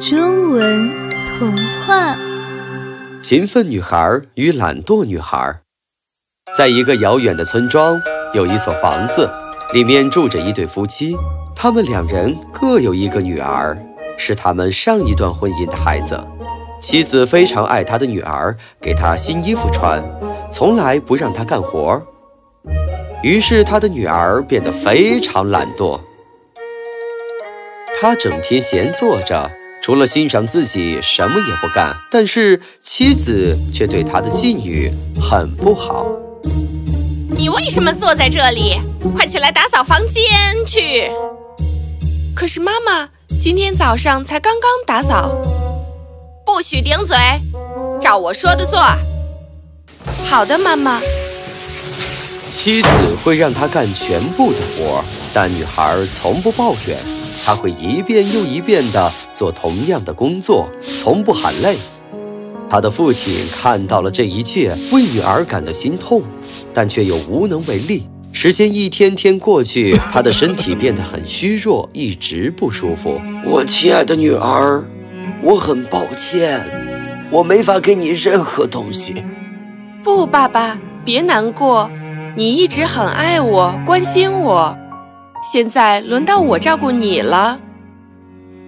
中文童话：勤奋女孩与懒惰女孩。在一个遥远的村庄，有一所房子，里面住着一对夫妻。他们两人各有一个女儿，是他们上一段婚姻的孩子。妻子非常爱她的女儿，给她新衣服穿，从来不让她干活。于是，他的女儿变得非常懒惰。他整天闲坐着，除了欣赏自己，什么也不干。但是妻子却对他的妓女很不好。你为什么坐在这里？快起来打扫房间去！可是妈妈，今天早上才刚刚打扫。不许顶嘴，照我说的做。好的，妈妈。妻子会让他干全部的活，但女孩从不抱怨。她会一遍又一遍地做同样的工作，从不喊累。他的父亲看到了这一切，为女儿感到心痛，但却又无能为力。时间一天天过去，他的身体变得很虚弱，一直不舒服。我亲爱的女儿，我很抱歉，我没法给你任何东西。不，爸爸，别难过。你一直很爱我，关心我，现在轮到我照顾你了。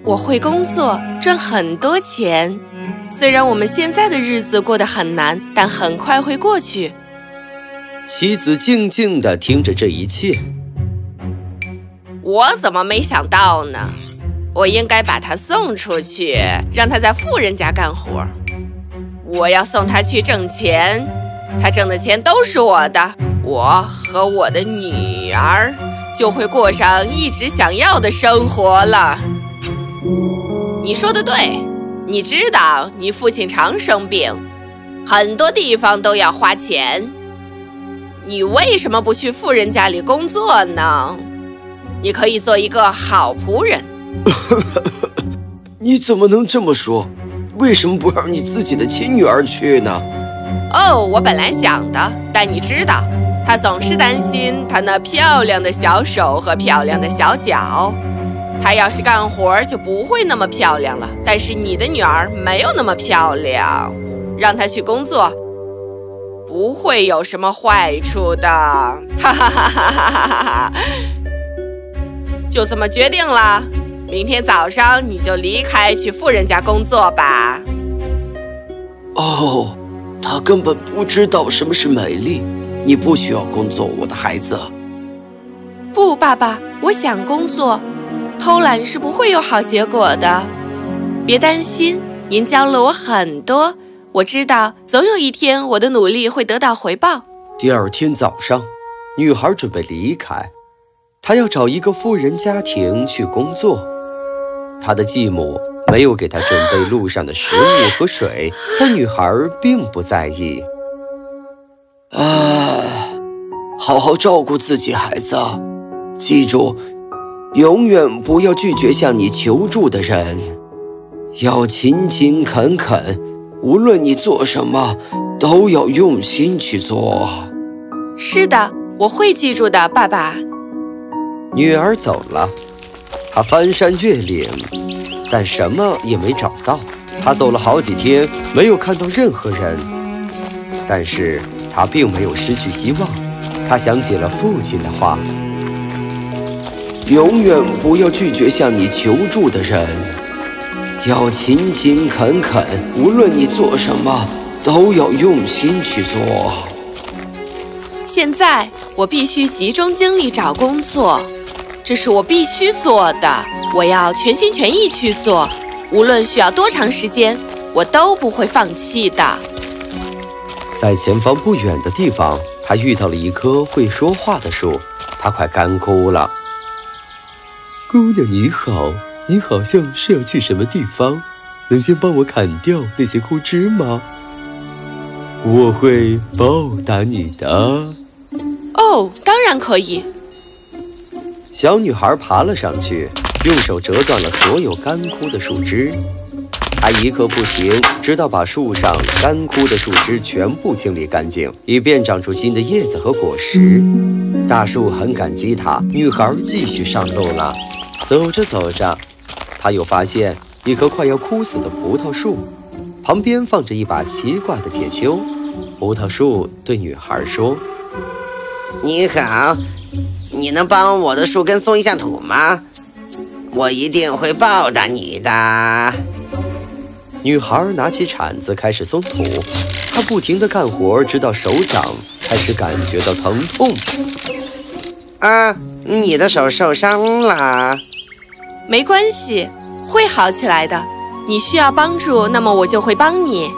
我会工作，赚很多钱。虽然我们现在的日子过得很难，但很快会过去。妻子静静地听着这一切。我怎么没想到呢？我应该把他送出去，让他在富人家干活。我要送他去挣钱，他挣的钱都是我的。我和我的女儿就会过上一直想要的生活了。你说的对，你知道你父亲常生病，很多地方都要花钱。你为什么不去富人家里工作呢？你可以做一个好仆人。你怎么能这么说？为什么不让你自己的亲女儿去呢？哦，我本来想的，但你知道。他总是担心他那漂亮的小手和漂亮的小脚，他要是干活就不会那么漂亮了。但是你的女儿没有那么漂亮，让她去工作不会有什么坏处的。哈哈哈哈哈哈！就这么决定了，明天早上你就离开去富人家工作吧。哦，他根本不知道什么是美丽。你不需要工作，我的孩子。不，爸爸，我想工作。偷懒是不会有好结果的。别担心，您教了我很多，我知道总有一天我的努力会得到回报。第二天早上，女孩准备离开，她要找一个富人家庭去工作。她的继母没有给她准备路上的食物和水，但女孩并不在意。啊，好好照顾自己，孩子。记住，永远不要拒绝向你求助的人，要勤勤恳恳。无论你做什么，都要用心去做。是的，我会记住的，爸爸。女儿走了，她翻山越岭，但什么也没找到。她走了好几天，没有看到任何人，但是。他并没有失去希望，他想起了父亲的话：“永远不要拒绝向你求助的人，要勤勤恳恳。无论你做什么，都要用心去做。”现在我必须集中精力找工作，这是我必须做的。我要全心全意去做，无论需要多长时间，我都不会放弃的。在前方不远的地方，他遇到了一棵会说话的树，他快干枯了。姑娘你好，你好像是要去什么地方？能先帮我砍掉那些枯枝吗？我会报答你的。哦，当然可以。小女孩爬了上去，用手折断了所有干枯的树枝。她一刻不停，直到把树上干枯的树枝全部清理干净，以便长出新的叶子和果实。大树很感激他。女孩继续上路了。走着走着，她又发现一棵快要枯死的葡萄树，旁边放着一把奇怪的铁锹。葡萄树对女孩说：“你好，你能帮我的树根松一下土吗？我一定会报答你的。”女孩拿起铲子开始松土，她不停地干活，直到手掌开始感觉到疼痛。啊，你的手受伤了？没关系，会好起来的。你需要帮助，那么我就会帮你。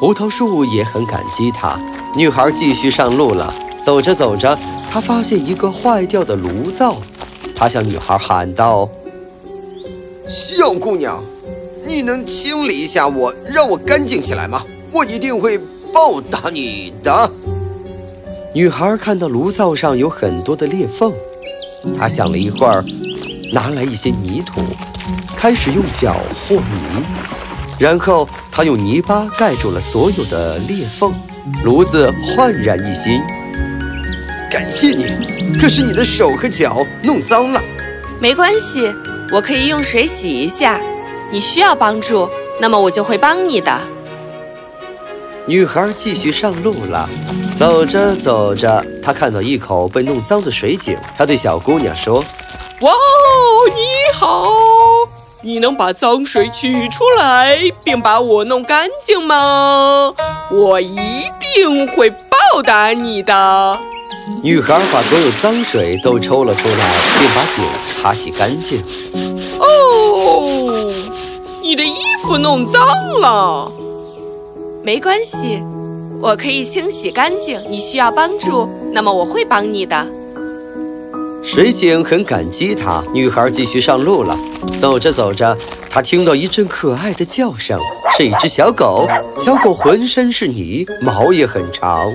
葡萄树也很感激她。女孩继续上路了。走着走着，她发现一个坏掉的炉灶，她向女孩喊道：“小姑娘。”你能清理一下我，让我干净起来吗？我一定会报答你的。女孩看到炉灶上有很多的裂缝，她想了一会儿，拿来一些泥土，开始用脚和泥，然后她用泥巴盖住了所有的裂缝，炉子焕然一新。感谢你，可是你的手和脚弄脏了。没关系，我可以用水洗一下。你需要帮助，那么我就会帮你的。女孩继续上路了，走着走着，她看到一口被弄脏的水井。她对小姑娘说：“哇哦，你好！你能把脏水取出来，并把我弄干净吗？我一定会报答你的。”女孩把所有脏水都抽了出来，并把井擦洗干净。哦。你的衣服弄脏了，没关系，我可以清洗干净。你需要帮助，那么我会帮你的。水井很感激她。女孩继续上路了。走着走着，她听到一阵可爱的叫声，是一只小狗。小狗浑身是泥，毛也很长。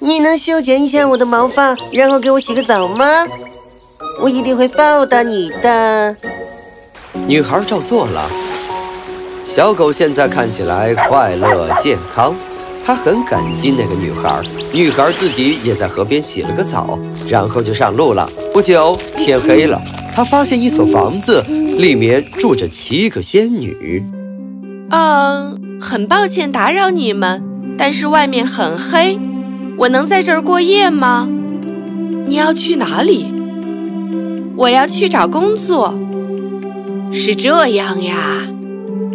你能修剪一下我的毛发，然后给我洗个澡吗？我一定会报答你的。女孩照做了。小狗现在看起来快乐健康，它很感激那个女孩。女孩自己也在河边洗了个澡，然后就上路了。不久天黑了，她发现一所房子，里面住着七个仙女。嗯，很抱歉打扰你们，但是外面很黑，我能在这儿过夜吗？你要去哪里？我要去找工作。是这样呀。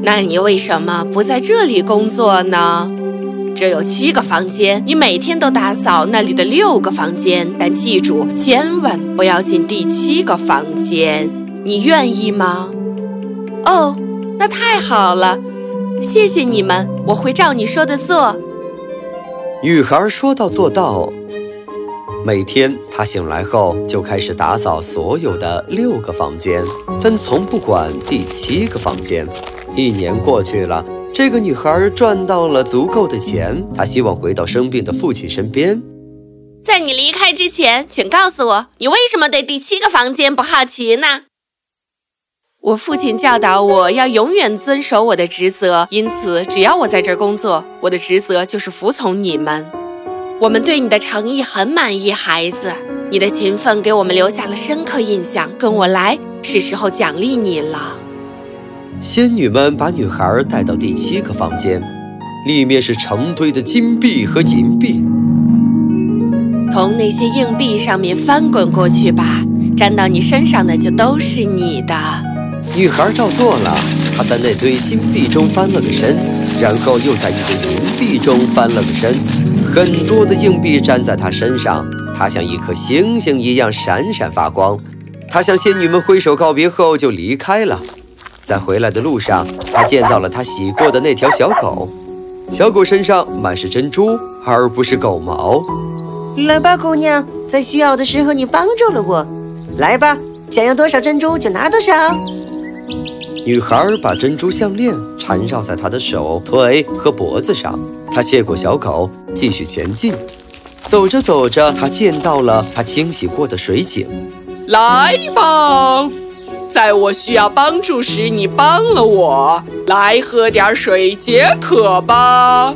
那你为什么不在这里工作呢？这有七个房间，你每天都打扫那里的六个房间，但记住，千万不要进第七个房间。你愿意吗？哦，那太好了，谢谢你们，我会照你说的做。女孩说到做到，每天她醒来后就开始打扫所有的六个房间，但从不管第七个房间。一年过去了，这个女孩赚到了足够的钱，她希望回到生病的父亲身边。在你离开之前，请告诉我，你为什么对第七个房间不好奇呢？我父亲教导我要永远遵守我的职责，因此只要我在这儿工作，我的职责就是服从你们。我们对你的诚意很满意，孩子，你的勤奋给我们留下了深刻印象。跟我来，是时候奖励你了。仙女们把女孩带到第七个房间，里面是成堆的金币和银币。从那些硬币上面翻滚过去吧，粘到你身上的就都是你的。女孩照做了，她在那堆金币中翻了个身，然后又在一堆银币中翻了个身。很多的硬币粘在她身上，她像一颗星星一样闪闪发光。她向仙女们挥手告别后就离开了。在回来的路上，他见到了他洗过的那条小狗。小狗身上满是珍珠，而不是狗毛。来吧，姑娘，在需要的时候你帮助了我。来吧，想要多少珍珠就拿多少。女孩把珍珠项链缠绕在她的手、腿和脖子上。她谢过小狗，继续前进。走着走着，她见到了她清洗过的水井。来吧。在我需要帮助时，你帮了我。来喝点水解渴吧。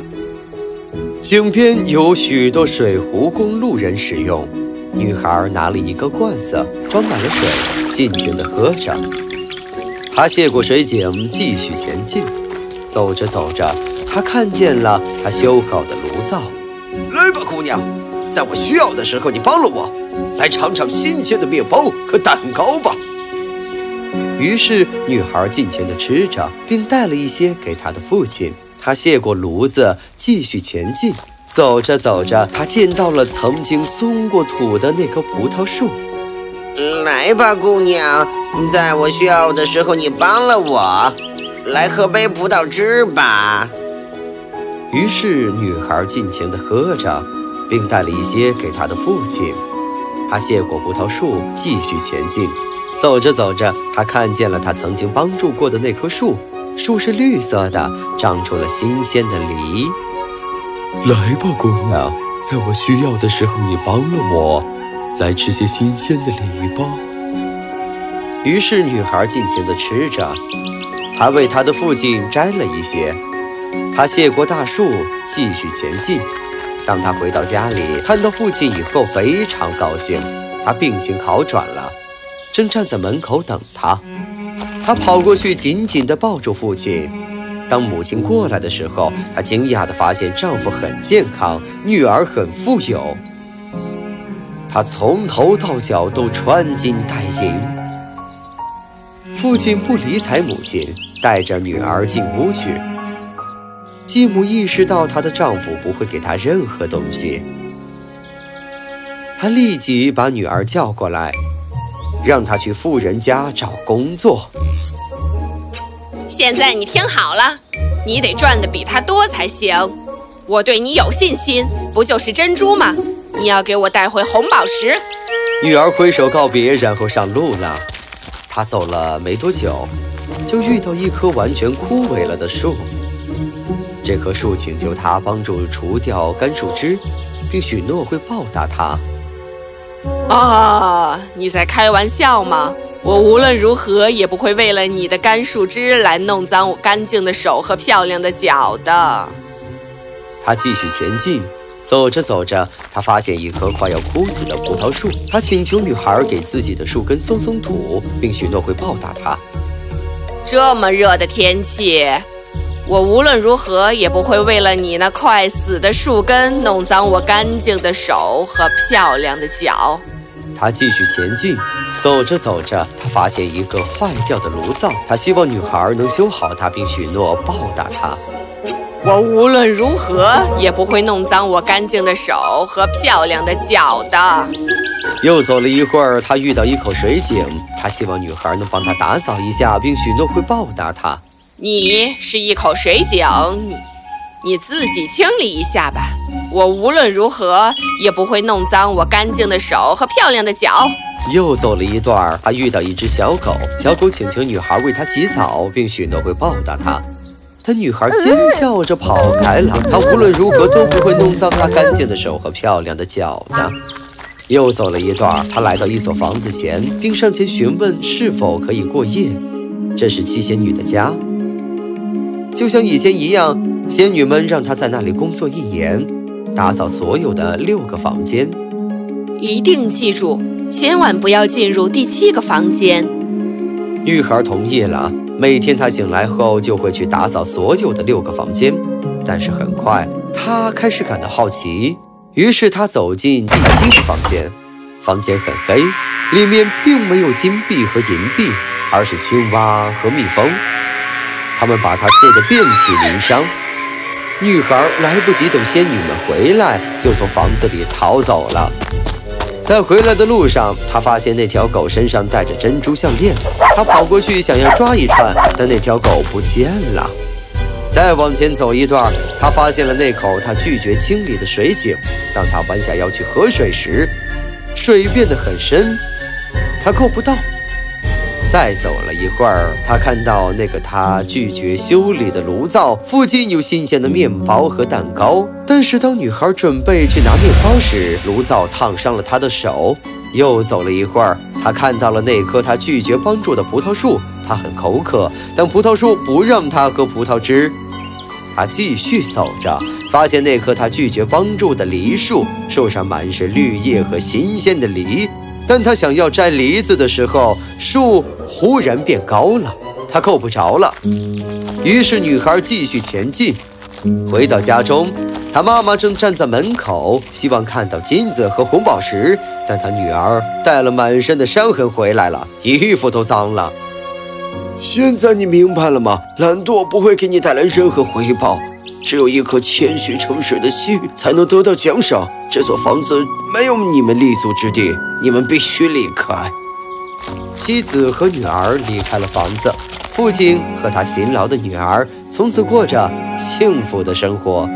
井边有许多水壶供路人使用。女孩拿了一个罐子，装满了水，尽情地喝着。她谢过水井，继续前进。走着走着，她看见了她修好的炉灶。来吧，姑娘，在我需要的时候，你帮了我，来尝尝新鲜的面包和蛋糕吧。于是，女孩尽情地吃着，并带了一些给她的父亲。她谢过炉子，继续前进。走着走着，她见到了曾经松过土的那棵葡萄树。来吧，姑娘，在我需要的时候，你帮了我，来喝杯葡萄汁吧。于是，女孩尽情地喝着，并带了一些给她的父亲。她谢过葡萄树，继续前进。走着走着，他看见了他曾经帮助过的那棵树，树是绿色的，长出了新鲜的梨。来吧，姑娘，在我需要的时候，你帮了我，来吃些新鲜的梨吧。于是，女孩尽情地吃着，还为她的父亲摘了一些。她谢过大树，继续前进。当她回到家里，看到父亲以后，非常高兴，他病情好转了。正站在门口等他，他跑过去，紧紧地抱住父亲。当母亲过来的时候，她惊讶地发现丈夫很健康，女儿很富有。她从头到脚都穿金戴银。父亲不理睬母亲，带着女儿进屋去。继母意识到她的丈夫不会给她任何东西，她立即把女儿叫过来。让他去富人家找工作。现在你听好了，你得赚的比他多才行。我对你有信心，不就是珍珠吗？你要给我带回红宝石。女儿挥手告别，然后上路了。她走了没多久，就遇到一棵完全枯萎了的树。这棵树请求她帮助除掉干树枝，并许诺会报答她。啊！你在开玩笑吗？我无论如何也不会为了你的干树枝来弄脏我干净的手和漂亮的脚的。他继续前进，走着走着，他发现一棵快要枯死的葡萄树。他请求女孩给自己的树根松松土，并许诺会报答他。这么热的天气，我无论如何也不会为了你那快死的树根弄脏我干净的手和漂亮的脚。他继续前进，走着走着，他发现一个坏掉的炉灶。他希望女孩能修好它，并许诺报答她。我无论如何也不会弄脏我干净的手和漂亮的脚的。又走了一会儿，他遇到一口水井，他希望女孩能帮他打扫一下，并许诺会报答他。你是一口水井，你你自己清理一下吧。我无论如何也不会弄脏我干净的手和漂亮的脚。又走了一段，他遇到一只小狗，小狗请求女孩为它洗澡，并许诺会报答她。但女孩尖叫着跑开了。她无论如何都不会弄脏她干净的手和漂亮的脚的。又走了一段，他来到一所房子前，并上前询问是否可以过夜。这是七仙女的家，就像以前一样，仙女们让她在那里工作一年。打扫所有的六个房间，一定记住，千万不要进入第七个房间。女孩同意了。每天她醒来后就会去打扫所有的六个房间，但是很快她开始感到好奇，于是她走进第七个房间。房间很黑，里面并没有金币和银币，而是青蛙和蜜蜂，他们把她刺得遍体鳞伤。女孩来不及等仙女们回来，就从房子里逃走了。在回来的路上，她发现那条狗身上戴着珍珠项链。她跑过去想要抓一串，但那条狗不见了。再往前走一段，她发现了那口她拒绝清理的水井。当她弯下腰去喝水时，水变得很深，她够不到。再走了一会儿，他看到那个他拒绝修理的炉灶附近有新鲜的面包和蛋糕。但是当女孩准备去拿面包时，炉灶烫伤了她的手。又走了一会儿，他看到了那棵他拒绝帮助的葡萄树。他很口渴，但葡萄树不让他喝葡萄汁。他继续走着，发现那棵他拒绝帮助的梨树，树上满是绿叶和新鲜的梨。但他想要摘梨子的时候，树忽然变高了。他够不着了。于是女孩继续前进。回到家中，她妈妈正站在门口，希望看到金子和红宝石，但她女儿带了满身的伤痕回来了，衣服都脏了。现在你明白了吗？懒惰不会给你带来任何回报，只有一颗谦虚诚实的心才能得到奖赏。这座房子没有你们立足之地，你们必须离开。妻子和女儿离开了房子，父亲和他勤劳的女儿从此过着幸福的生活。